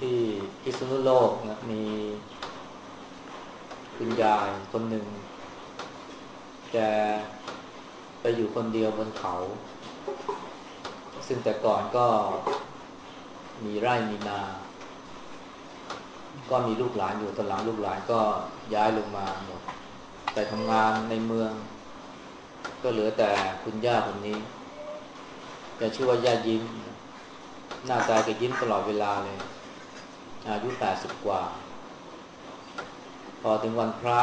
ที่พิษณุโลกนะมีคุณยายคนหนึ่งแกไปอยู่คนเดียวบนเขา ซึ่งแต่ก่อนก็มีไร่มีนา ก็มีลูกหลานอยู่ตอนหลังลูกหลานก็ย้ายลงมาหมดไปทำงานในเมือง ก็เหลือแต่คุณย่าคนนี้แกชื่อว่าย่ายิ้ม หน้าตาแกยิ้มตลอดเวลาเลย อายุแปดสิบกว่า พอถึงวันพระ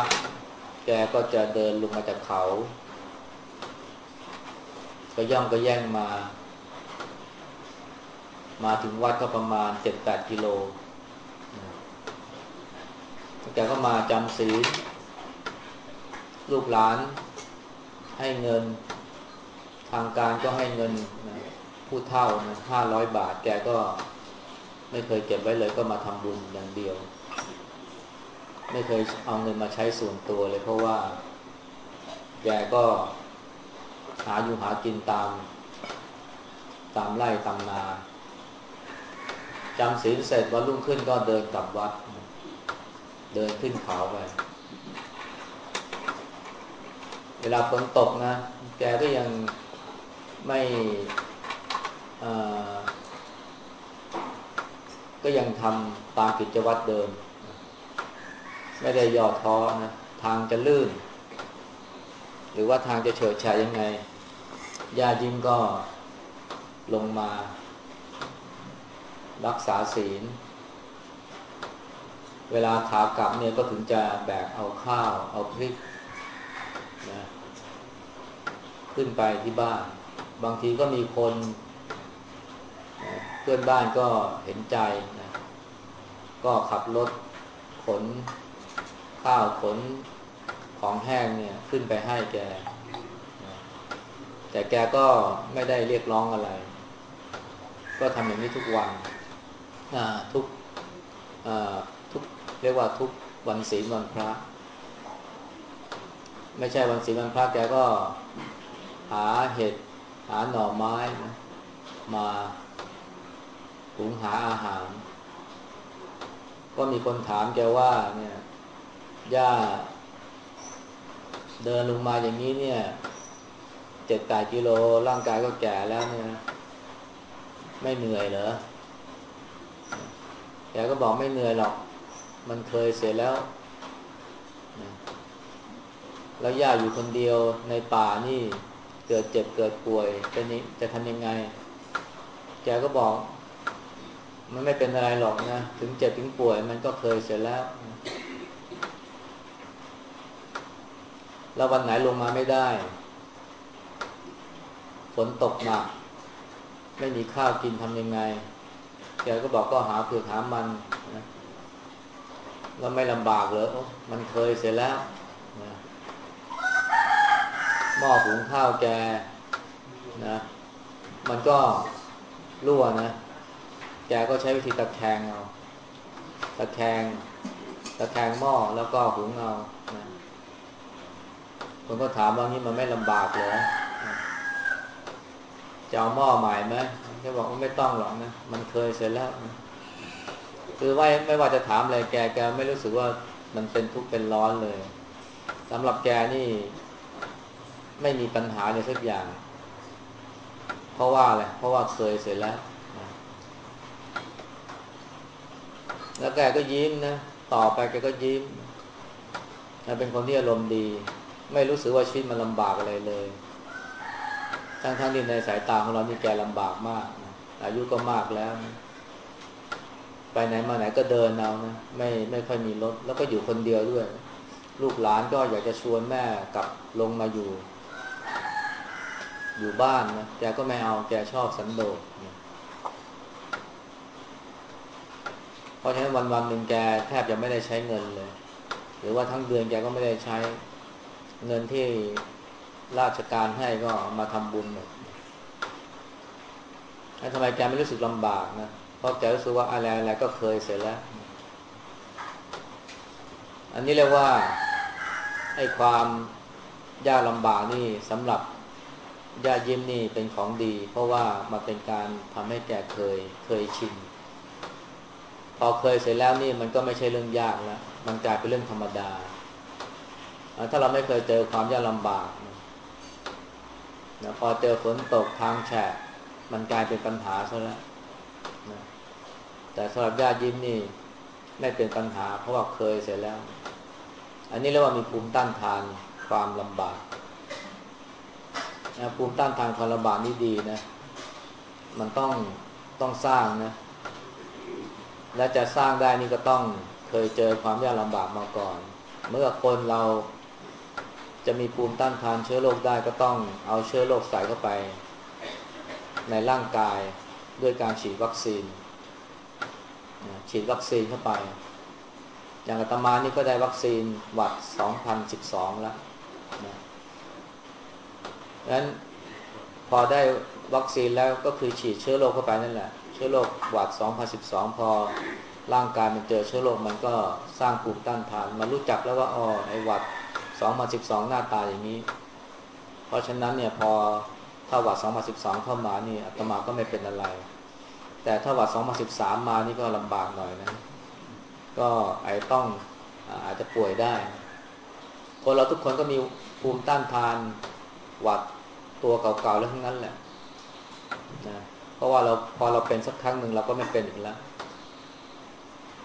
แกก็จะเดินลงมาจากเขา ก็ย่องก็แย่งมา มาถึงวัดก็ประมาณเจ็ดแปดกิโล แกก็มาจำศีลลูกหลานให้เงินทางการก็ให้เงินผู้เท่านะห้าร้อยบาท แกก็ ไม่เคยเก็บไว้เลยก็มาทำบุญอย่างเดียว ไม่เคยเอาเงินมาใช้ส่วนตัวเลย เพราะว่าแกก็หาอยู่หากินตาม ตามไร่ตามนาจำศีลเสร็จวันรุ่งขึ้นก็เดินกลับวัด เดินขึ้นเขาไป เวลาฝนตกนะ แกก็ยังไม่ ก็ยังทำตามกิจวัตรเดิม ไม่ได้ย่อท้อนะทางจะลื่น หรือว่าทางจะเฉิดฉายยังไงญาติยิ้มก็ลงมา รักษาศีล เวลาขากลับเนี่ยก็ถึงจะแบกเอาข้าว เอาพริกนะขึ้นไปที่บ้าน บางทีก็มีคน เพื่อนบ้านก็เห็นใจนะก็ขับรถขนข้าวขนของแห้งเนี่ยขึ้นไปให้แกนะแต่แกก็ไม่ได้เรียกร้องอะไร ก็ทำอย่างนี้ทุกวันทุกทุกเรียกว่าทุกวันศีลวันพระ ไม่ใช่วันศีลวันพระแกก็หาเห็ดหาหน่อไม้นะมา หุงหาอาหาร ก็มีคนถามแกว่าเนี่ยย่าเดินลงมาอย่างนี้เนี่ยเจ็ดแปดกิโลร่างกายก็แก่แล้วเนี่ยไม่เหนื่อยเหรอแกก็บอกไม่เหนื่อยหรอก มันเคยเสียแล้ว แล้วย่าอยู่คนเดียวในป่านี่เกิดเจ็บเกิดป่วยจะนี้จะทำยังไง แกก็บอก มันไม่เป็นอะไรหรอกนะ ถึงเจ็บถึงป่วย มันก็เคยเสร็จแล้ว แล้ววันไหนลงมาไม่ได้ ฝนตกหนัก ไม่มีข้าวกินทำยังไงแกก็บอกก็หาเผือกหามันนะแล้วไม่ลำบากเลยมันเคยเสร็จแล้วนะหม้อหุงข้าวแกนะ มันก็รั่วนะ แกก็ใช้วิธีตะแคงเอา ตะแคง ตะแคงหม้อแล้วก็หุงเอานะคนก็ถามว่านี่มันไม่ลำบากเหรอจะเอาหม้อใหม่ไหมแกบอกว่าไม่ต้องหรอกนะ มันเคยเสร็จแล้วนะคือว่าไม่ว่าจะถามอะไรแกแกไม่รู้สึกว่ามันเป็นทุกข์เป็นร้อนเลยสำหรับแกนี่ ไม่มีปัญหาเลยสักอย่าง เพราะว่าอะไรเพราะว่าเคยเสร็จแล้ว แล้วแกก็ยิ้มนะต่อไปแกก็ยิ้มเป็นคนที่อารมณ์ดี ไม่รู้สึกว่าชีวิตมันลำบากอะไรเลย ทั้งทั้งที่ในสายตาของเรานี่แกลำบากมากนะอายุก็มากแล้วนะไปไหนมาไหนก็เดินเอานะไม่ไม่ค่อยมีรถ แล้วก็อยู่คนเดียวด้วย ลูกหลานก็อยากจะชวนแม่กลับลงมาอยู่ อยู่บ้านนะแกก็ไม่เอาแกชอบสันโดษนะ เพราะฉะนั้นวันวันหนึ่งแกแทบจะไม่ได้ใช้เงินเลย หรือว่าทั้งเดือนแกก็ไม่ได้ใช้เงินที่ราชการให้ก็มาทำบุญหมดทำไมแกไม่รู้สึกลำบากนะ เพราะแกรู้สึกว่าอะไรอะไรก็เคยเสร็จแล้ว อันนี้เรียกว่าไอ้ความยากลำบากนี่สำหรับญายิ้มนี่เป็นของดี เพราะว่ามาเป็นการทำให้แกเคยเคยชิน พอเคยเสร็จแล้วนี่มันก็ไม่ใช่เรื่องยากแล้ว มันกลายเป็นเรื่องธรรมดา ถ้าเราไม่เคยเจอความยากลำบากนะพอเจอฝนตกทางแฉะมันกลายเป็นปัญหาซะแล้วนะแต่สำหรับญาติยิ้มนี่ไม่เป็นปัญหา เพราะว่าเคยเสร็จแล้ว อันนี้เรียกว่ามีภูมิต้านทานความลำบากนะภูมิต้านทานความลำบากนี่ดีนะ มันต้องต้องสร้างนะ และจะสร้างได้นี่ก็ต้องเคยเจอความยากลำบากมาก่อน เมื่อคนเราจะมีภูมิต้านทานเชื้อโรคได้ก็ต้องเอาเชื้อโรคใส่เข้าไป ในร่างกายด้วยการฉีดวัคซีน ฉีดวัคซีนเข้าไป อย่างอาตมานี่ก็ได้วัคซีนหวัด 2012 แล้วนะนั้นพอได้วัคซีนแล้วก็คือฉีดเชื้อโรคเข้าไปนั่นแหละ ชื้อโรคหวัด 2012 พอร่างกายมันเจอเชื้อโรคมันก็สร้างภูมิต้านทานมารู้จักแล้วว่าอ๋อไอหวัด 2012 หน้าตาอย่างนี้ เพราะฉะนั้นเนี่ยพอถ้าหวัด 2012 เข้ามานี่อาตมาก็ไม่เป็นอะไร แต่ถ้าหวัด 2013 มานี่ก็ลำบากหน่อยนะ ก็ไอต้องอาจจะป่วยได้ คนเราทุกคนก็มีภูมิต้านทานหวัดตัวเก่าๆแล้วทั้งนั้นแหละนะ ราะว่าเราพอเราเป็นสักครั้งหนึ่งเราก็ไม่เป็นอีกแล้ว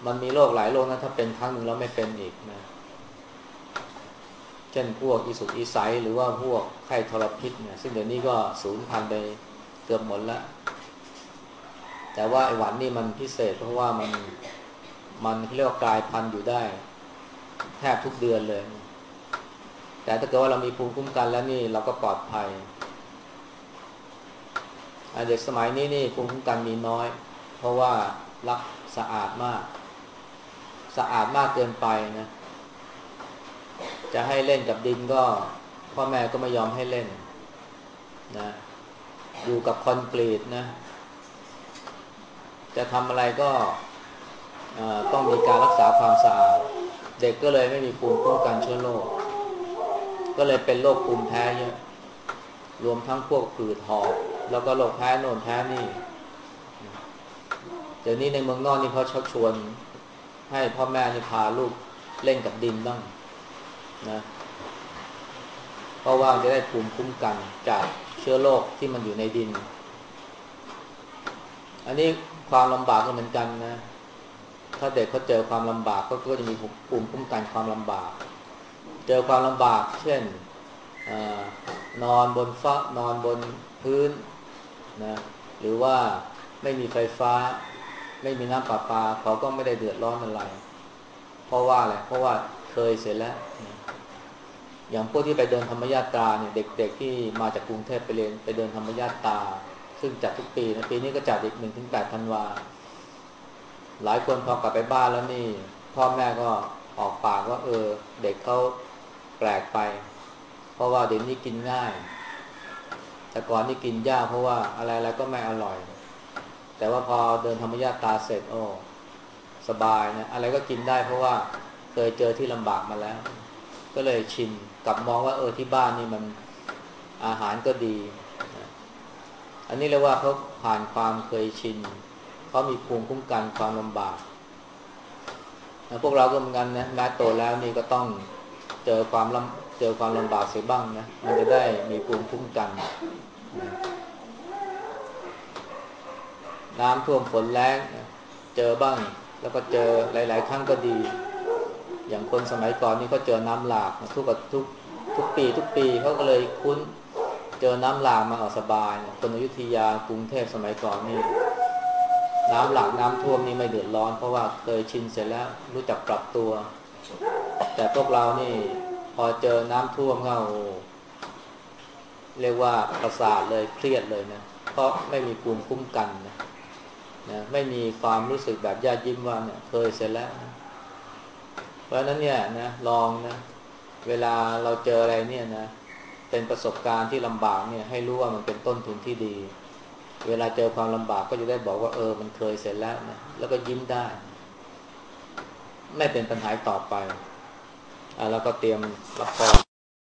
มันมีโรคหลายโรคนะถ้าเป็นครั้งหนึ่งแล้วไม่เป็นอีกนะ เช่นพวกอิสุกอิไซหรือว่าพวกไข้ทรพิษเนี่ยซึ่งเดี๋ยวนี้ก็สูญพันธุ์ไปเกือบหมดแล้ว แต่ว่าไอหวันนี่มันพิเศษเพราะว่ามันมันเรียกว่ากลายพันธุ์อยู่ได้ แทบทุกเดือนเลย แต่ถ้าเกิดว่าเรามีภูมิคุ้มกันแล้วนี่เราก็ปลอดภัย เด็กสมัยนี้นี่ภูมิคุ้มกันมีน้อย เพราะว่ารักสะอาดมาก สะอาดมากเกินไปนะ จะให้เล่นกับดินก็ พ่อแม่ก็ไม่ยอมให้เล่นนะอยู่กับคอนกรีตนะ จะทำอะไรก็ต้องมีการรักษาความสะอาด เด็กก็เลยไม่มีภูมิคุ้มกันเชื้อโรคก็เลยเป็นโรคภูมิแพ้เยอะรวมทั้งพวกผืดหอบ แล้วก็โรคแพ้โน่นแพ้นี่เดี๋ยวนี้ในเมืองนอกนี่เขาชักชวน ให้พ่อแม่นี่พาลูกเล่นกับดินบ้างนะเพราะว่าจะได้ภูมิคุ้มกันจากเชื้อโรคที่มันอยู่ในดิน อันนี้ความลำบากก็เหมือนกันนะ ถ้าเด็กเขาเจอความลำบากก็ก็จะมีภูมิคุ้มกันความลำบาก เจอความลำบาก เช่นอนอนบนฟ้านอนบนพื้น นะหรือว่าไม่มีไฟฟ้า ไม่มีน้ำประปา เขาก็ไม่ได้เดือดร้อนอะไร เพราะว่าอะไรเพราะว่าเคยเสร็จแล้ว อย่างพวกที่ไปเดินธรรมญาตาเนี่ยเด็ก ๆ ที่มาจากกรุงเทพไปเรียนไปเดินธรรมญาตา ซึ่งจัดทุกปีนะปีนี้ก็จัดอีกหนึ่งถึงแปดธันวาหลายคนพอกลับไปบ้านแล้วนี่ พ่อแม่ก็ออกปากว่า เออ เด็กเขาแปลกไป เพราะว่าเดี๋ยวนี้กินง่าย แต่ก่อนนี่กินยากเพราะว่าอะไรอะไรก็ไม่อร่อย แต่ว่าพอเดินธรรมญาตาเสร็จโอ้สบายนะอะไรก็กินได้เพราะว่าเคยเจอที่ลำบากมาแล้ว ก็เลยชินกลับมองว่าเออที่บ้านนี่มันอาหารก็ดี อันนี้เรียกว่าเขาผ่านความเคยชินเขามีภูมิคุ้มกันความลำบากพวกเราก็เหมือนกันนะแม้โตแล้วนี่ก็ต้องเจอความลำเจอความลำบากเสียบ้างนะมันจะได้มีภูมิคุ้มกัน น้ำท่วมฝนแรงเจอบ้าง แล้วก็เจอหลาย ๆ ครั้งก็ดี อย่างคนสมัยก่อนนี่เขาเจอน้ำหลากทุกทุกทุกปี ทุกปีเขาก็เลยคุ้นเจอน้ำหลากมาออกสบายคนอยุธยากรุงเทพสมัยก่อนนี่น้ำหลากน้ำท่วมนี่ไม่เดือดร้อน เพราะว่าเคยชินเสร็จแล้วรู้จักปรับตัว แต่พวกเรานี่พอเจอน้ำท่วมเข้า เรียกว่าประสาทเลยเครียดเลยนะเพราะไม่มีภูมิคุ้มกันนะนะไม่มีความรู้สึกแบบญาติยิ้มว่าเนี่ยเคยเสร็จแล้วนะเพราะนั้นเนี่ยนะลองนะเวลาเราเจออะไรเนี่ยนะเป็นประสบการณ์ที่ลำบากเนี่ยให้รู้ว่ามันเป็นต้นทุนที่ดี เวลาเจอความลำบากก็จะได้บอกว่าเออมันเคยเสร็จแล้วนะแล้วก็ยิ้มได้ ไม่เป็นปัญหาต่อไปอ่าแล้วก็เตรียมรับพร